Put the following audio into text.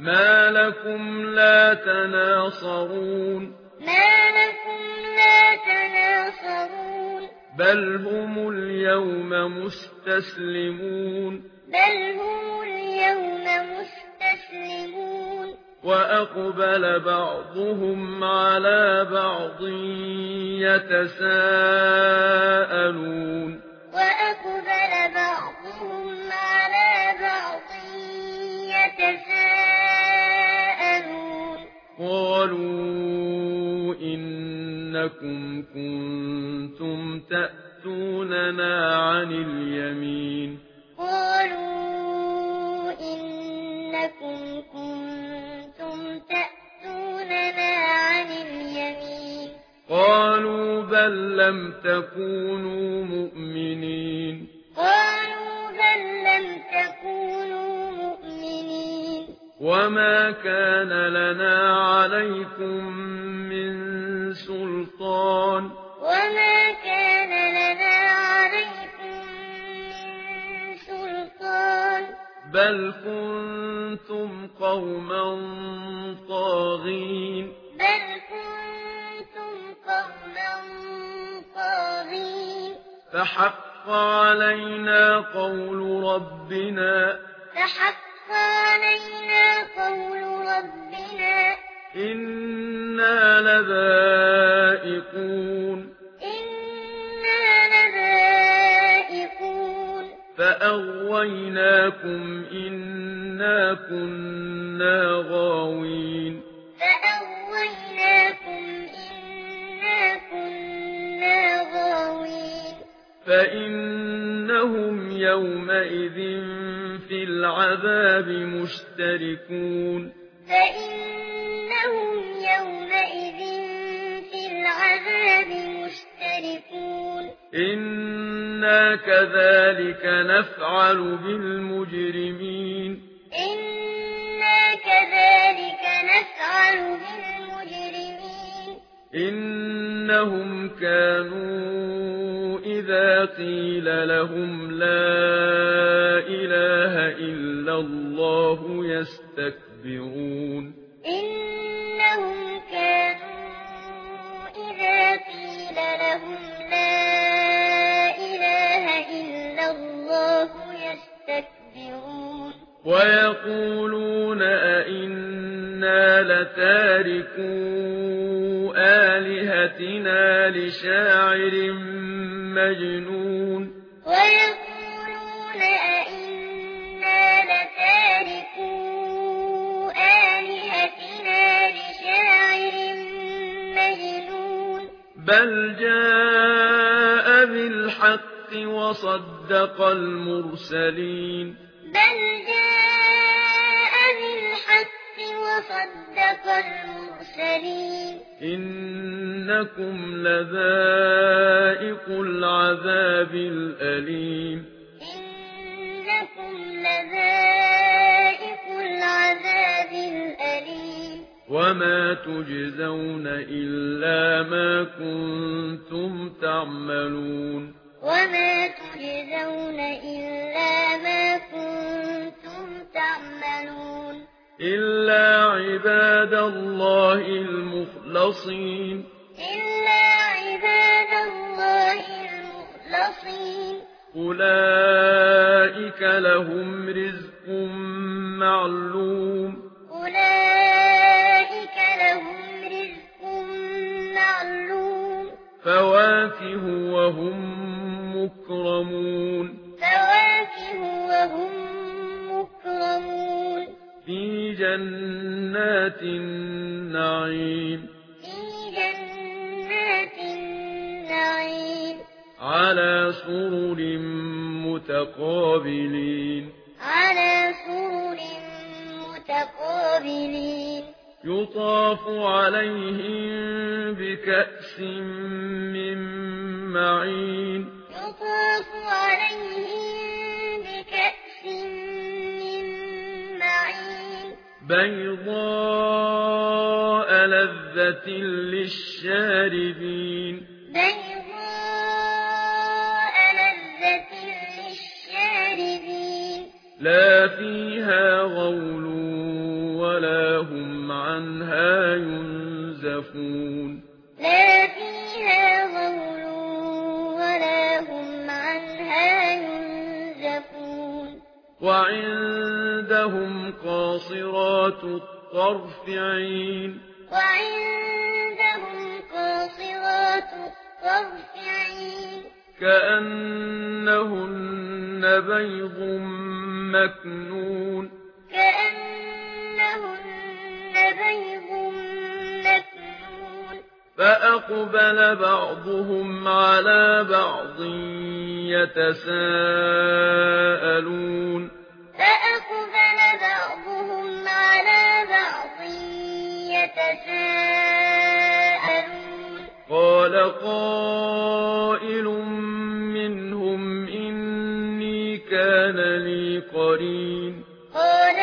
ما لكم لا تناصرون ما لكم لا تناصرون بل هم اليوم مستسلمون بل هم اليوم مستسلمون وأقبل بعضهم على بعض يتساءلون إنكم كنتم تأتوننا عن اليمين قالوا إنكم كنتم تأتوننا عن اليمين قالوا بل لم تكونوا مؤمنين قالوا بل لم تكونوا مؤمنين وما كان لنا عليكم بل كنتم قوما طاغين بل كنتم قوما طاغين فحق علينا قول ربنا فحق علينا قول ربنا إنا لذائقون فأغويناكم إنا كنا غاوين فأغويناكم إنا كنا غاوين فإنهم يومئذ في العذاب مشتركون فإنهم يومئذ في العذاب مشتركون إنا كذلك نفعل بالمجرمين إنا كذلك نفعل بالمجرمين إنهم كانوا إذا قيل لهم لا إله إلا الله يستكبرون إنهم كانوا إذا قيل لهم لا الله يستكبرون ويقولون أئنا لتاركو آلهتنا لشاعر مجنون ويقولون أئنا لتاركو آلهتنا لشاعر مجنون بل جاء بالحق وصدق المرسلين. بل جاء بالحق وصدق المرسلين. إنكم لذائق العذاب الأليم. إنكم لذائق العذاب الأليم. وما تجزون إلا ما كنتم تعملون. وما تجزون إلا ما كنتم تعملون. إلا عباد الله المخلصين. إلا عباد الله المخلصين. أولئك لهم رزق معلوم. جنات النعيم. في جنات النعيم. على سرر متقابلين. على سرر متقابلين. يطاف عليهم بكأس من معين. بيضاء لذة للشاربين بيضاء لذة للشاربين لا فيها غول ولا هم عنها ينزفون لا فيها غول ولا هم عنها ينزفون وعندهم قاصرات الطرف عين. وعندهم قاصرات الطرف عين. كأنهن بيض مكنون. كأنهن بيض مكنون. فأقبل بعضهم على بعض يتساءلون. يتساءلون قال قائل منهم إني كان لي قرين. قال